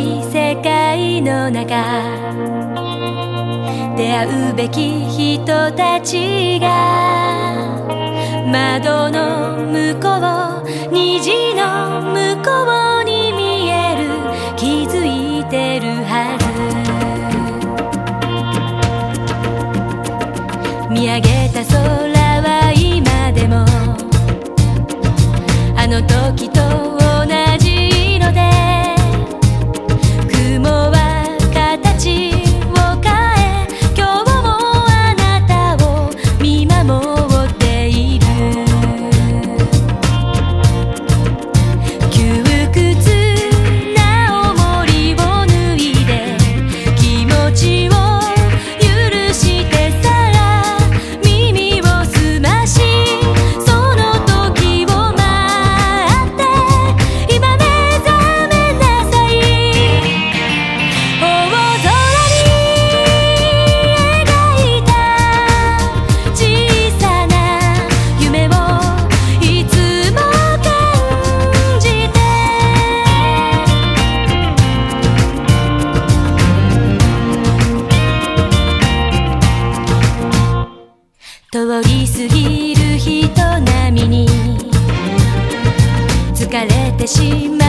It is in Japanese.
世界の中出会うべき人たちが窓の向こう虹の向こうに見える気づいてるはず。見上げた空心门。